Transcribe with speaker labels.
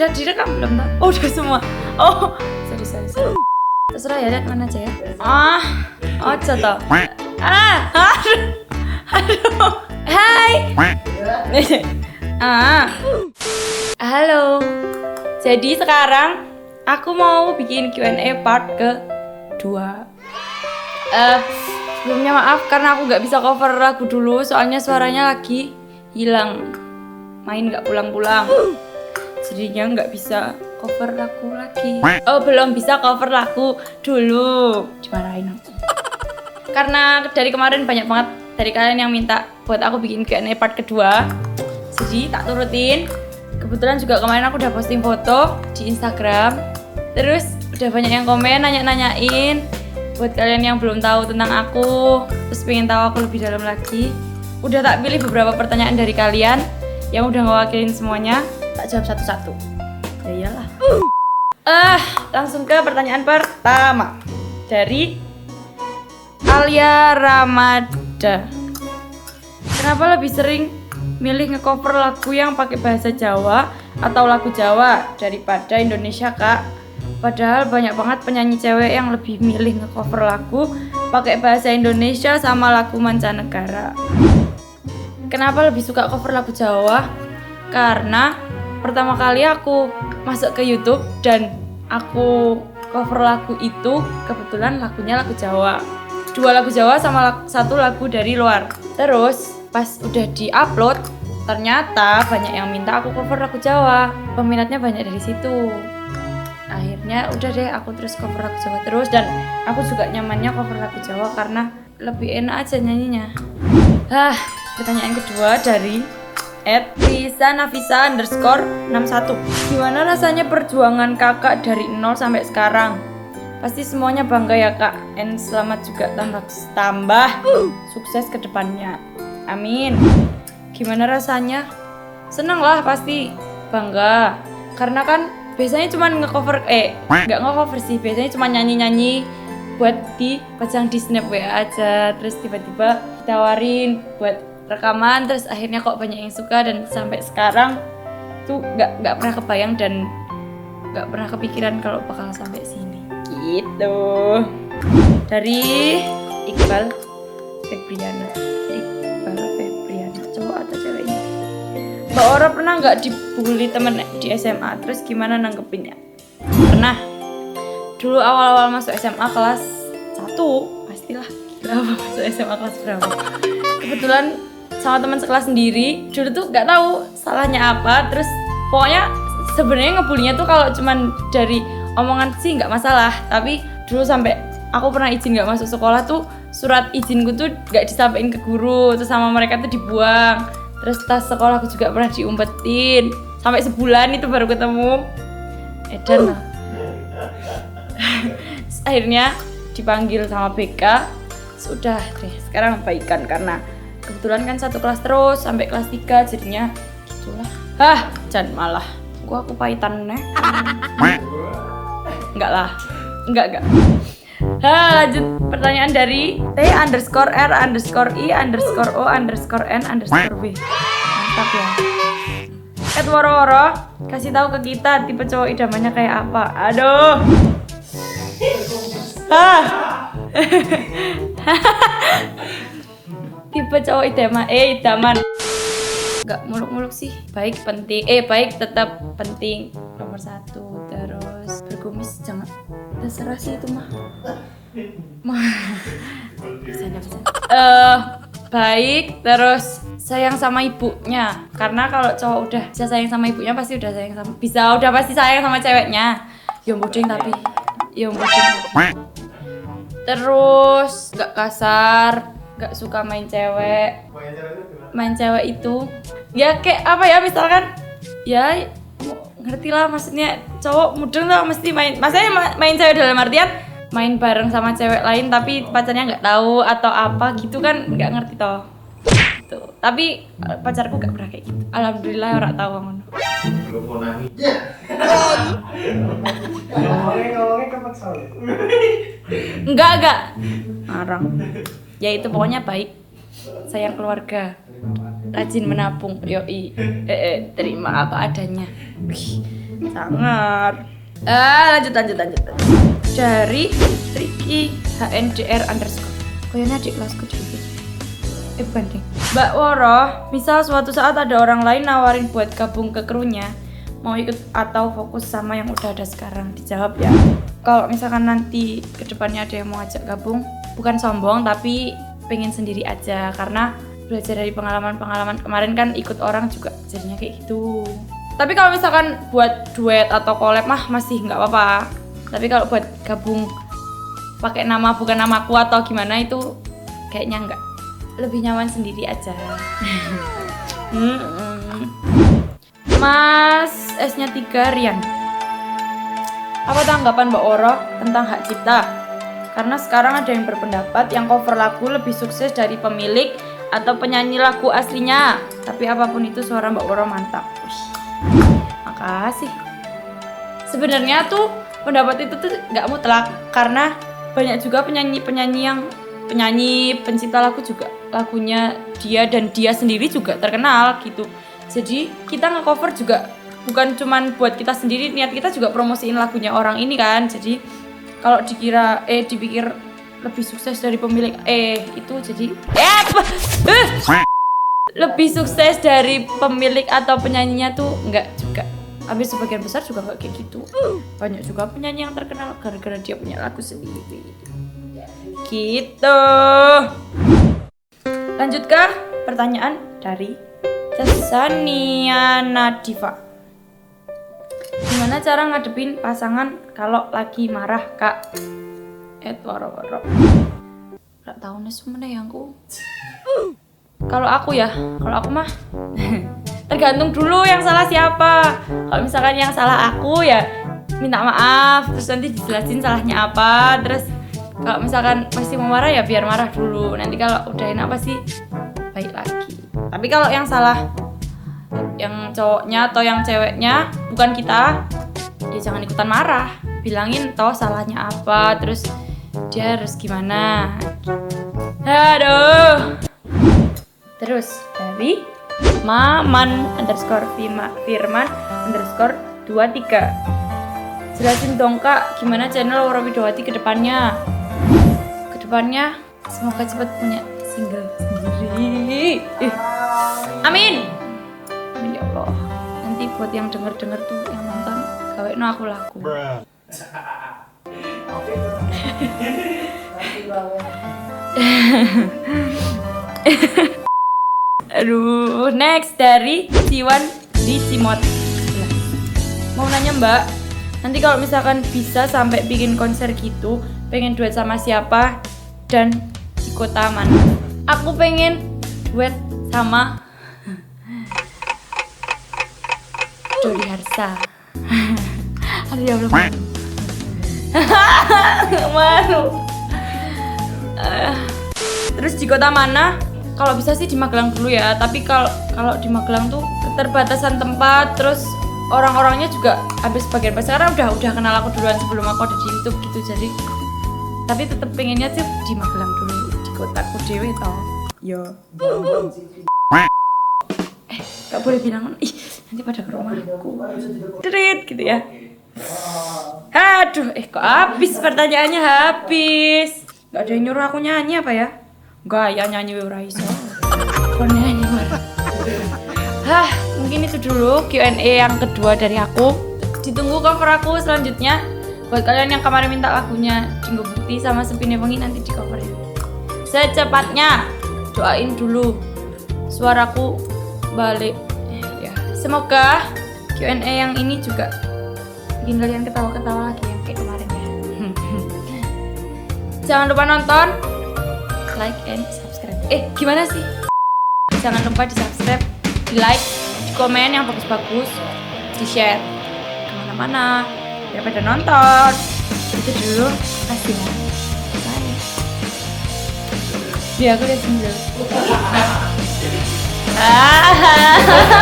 Speaker 1: Udah direkam belum tak? Oh udah semua. Oh sorry sorry sorry. Terserah ya lihat mana aja ya. Ah, oh toh. Ah, aduh, aduh. Hai. ah, halo. Jadi sekarang aku mau bikin Q&A part kedua. Eh, sebelumnya maaf karena aku nggak bisa cover lagu dulu, soalnya suaranya lagi hilang, main nggak pulang-pulang. Jadinya nggak bisa cover lagu lagi. Oh belum bisa cover lagu dulu. Dimarahin aku. Karena dari kemarin banyak banget dari kalian yang minta buat aku bikin Q&A part kedua. Jadi tak turutin. Kebetulan juga kemarin aku udah posting foto di Instagram. Terus udah banyak yang komen nanya-nanyain buat kalian yang belum tahu tentang aku terus pengen tahu aku lebih dalam lagi udah tak pilih beberapa pertanyaan dari kalian yang udah ngewakilin semuanya tak jawab satu-satu. Ya iyalah. Eh langsung ke pertanyaan pertama. Dari Alia Ramada. Kenapa lebih sering milih ngecover lagu yang pakai bahasa Jawa atau lagu Jawa daripada Indonesia kak? Padahal banyak banget penyanyi cewek yang lebih milih ngecover lagu pakai bahasa Indonesia sama lagu mancanegara. Kenapa lebih suka cover lagu Jawa? Karena pertama kali aku masuk ke YouTube dan aku cover lagu itu kebetulan lagunya lagu Jawa. Dua lagu Jawa sama satu lagu dari luar. Terus pas udah di-upload ternyata banyak yang minta aku cover lagu Jawa. Peminatnya banyak dari situ akhirnya udah deh aku terus cover lagu Jawa terus dan aku juga nyamannya cover lagu Jawa karena lebih enak aja nyanyinya ah pertanyaan kedua dari at Lisa Nafisa underscore 61 Gimana rasanya perjuangan kakak dari nol sampai sekarang? Pasti semuanya bangga ya kak. And selamat juga tambah, tambah sukses ke depannya. Amin. Gimana rasanya? Seneng lah pasti Bangga. Karena kan biasanya cuma ngecover eh nggak ngecover sih. Biasanya cuma nyanyi nyanyi buat dipajang di snap WA aja. Terus tiba-tiba ditawarin buat rekaman terus akhirnya kok banyak yang suka dan sampai sekarang tuh nggak nggak pernah kebayang dan nggak pernah kepikiran kalau bakal sampai sini gitu dari Iqbal Febriana Mbak Ora pernah nggak dibully temen di SMA? Terus gimana nanggepinnya? Pernah. Dulu awal-awal masuk SMA kelas 1, pastilah gila masuk SMA kelas berapa. Kebetulan sama teman sekelas sendiri, dulu tuh nggak tahu salahnya apa. Terus pokoknya sebenarnya ngebulinya tuh kalau cuman dari omongan sih nggak masalah. Tapi dulu sampai aku pernah izin nggak masuk sekolah tuh surat izinku tuh nggak disampaikan ke guru. Terus sama mereka tuh dibuang. Terus tas sekolah aku juga pernah diumpetin. Sampai sebulan itu baru ketemu. Edan. Lah akhirnya dipanggil sama BK sudah deh sekarang baikan karena kebetulan kan satu kelas terus sampai kelas 3 jadinya gitulah hah jangan malah gua aku pahitan nih enggak lah enggak enggak Ha, lanjut pertanyaan dari T underscore R underscore I underscore O underscore N underscore B. Mantap ya. Ed woro-woro kasih tahu ke kita tipe cowok idamannya kayak apa. Aduh. Ah. tipe cowok idaman eh idaman Gak muluk-muluk sih. Baik penting eh baik tetap penting. Nomor satu terus berkumis jangan. Terserah sih itu mah bercanda bercanda. Uh, baik terus sayang sama ibunya. Karena kalau cowok udah bisa sayang sama ibunya pasti udah sayang sama bisa udah pasti sayang sama ceweknya. Yang buding tapi. Yang buding terus gak kasar gak suka main cewek. Main cewek itu ya kayak apa ya misalkan ya ngerti lah maksudnya cowok mudeng lah mesti main maksudnya main cewek dalam artian main bareng sama cewek lain tapi pacarnya nggak tahu atau apa gitu kan nggak ngerti toh. Tuh tapi eh, pacarku nggak pernah kayak gitu. Alhamdulillah orang tahu ngono belum mau nangis. Enggak enggak ngarang ya itu pokoknya baik. Sayang keluarga. Rajin menabung. Yoi. Eh, eh, terima apa adanya. Wih, sangat ah lanjut lanjut lanjut. Dari Ricky HNDR underscore. Kayaknya adik kelasku juga. Eh bukan deh. Mbak Woro misal suatu saat ada orang lain nawarin buat gabung ke krunya mau ikut atau fokus sama yang udah ada sekarang? Dijawab ya. Kalau misalkan nanti ke depannya ada yang mau ajak gabung bukan sombong tapi pengen sendiri aja. Karena belajar dari pengalaman-pengalaman kemarin kan ikut orang juga jadinya kayak gitu. Tapi kalau misalkan buat duet atau collab mah masih nggak apa-apa. Tapi kalau buat gabung pakai nama bukan namaku atau gimana itu kayaknya nggak. Lebih nyaman sendiri aja. Mm-mm. Mas S-nya 3 Rian. Apa tanggapan Mbak Oro tentang hak cipta? Karena sekarang ada yang berpendapat yang cover lagu lebih sukses dari pemilik atau penyanyi lagu aslinya. Tapi apa pun itu suara Mbak Oro mantap. Wih, makasih. Sebenarnya tuh pendapat itu tuh nggak mutlak karena banyak juga penyanyi-penyanyi yang penyanyi pencipta lagu juga lagunya dia dan dia sendiri juga terkenal gitu. Jadi kita nge-cover juga bukan cuman buat kita sendiri, niat kita juga promosiin lagunya orang ini kan. Jadi kalau dikira eh dipikir lebih sukses dari pemilik eh itu jadi eh? Eh! lebih sukses dari pemilik atau penyanyinya tuh enggak juga. Hampir sebagian besar juga nggak kayak gitu. Banyak juga penyanyi yang terkenal gara-gara dia punya lagu sendiri. Gitu. Lanjut ke pertanyaan dari Cesania Nadifa cara ngadepin pasangan kalau lagi marah kak? Eh waro waro gak tahu nih semuanya yang aku. Kalau aku ya kalau aku mah tergantung dulu yang salah siapa. Kalau misalkan yang salah aku ya minta maaf terus nanti dijelasin salahnya apa. Terus kalau misalkan masih mau marah ya biar marah dulu. Nanti kalau udah enak pasti baik lagi. Tapi kalau yang salah yang cowoknya atau yang ceweknya bukan kita ya jangan ikutan marah. Bilangin toh salahnya apa terus dia harus gimana. Aduh. Terus dari maman underscore Firma- firman underscore 23 jelasin dong kak gimana channel Woro Widowati ke depannya? Ke depannya semoga cepat punya single sendiri. Ih. amin. Amin ya Allah. Nanti buat yang denger denger tuh yang nonton gawe no aku lagu Aduh, next dari Siwan di Cimot. Mau nanya Mbak, nanti kalau misalkan bisa sampai bikin konser gitu, pengen duet sama siapa dan di kota mana? Aku pengen duet sama Dodi Harsa. Aduh ya. Malu. Eh, terus di kota mana? Kalau bisa sih di Magelang dulu ya. Tapi kalau kalau di Magelang tuh keterbatasan tempat, terus orang-orangnya juga habis sebagian besar karena udah udah kenal aku duluan sebelum aku ada di YouTube gitu. Jadi tapi tetap pengennya sih di Magelang dulu di kotaku dewe toh. Yo. Eh, gak boleh bilang ih nanti pada ke rumahku. Trit gitu ya. Aduh, eh kok habis pertanyaannya habis. Gak ada yang nyuruh aku nyanyi apa ya? Gak ya nyanyi ora iso. Nyanyi? Hah, mungkin itu dulu Q&A yang kedua dari aku. Ditunggu cover aku selanjutnya. Buat kalian yang kemarin minta lagunya Jinggo Bukti sama Sepine Wengi nanti di coverin. Secepatnya doain dulu suaraku balik. Ya, semoga Q&A yang ini juga bikin kalian ketawa-ketawa lagi yang kayak kemarin ya. Jangan lupa nonton, like and subscribe. Eh, gimana sih? Jangan lupa di subscribe, di like, di komen yang bagus-bagus, di share ke mana-mana daripada nonton. Itu dulu, kasih ya. Bye. Ya, aku udah single.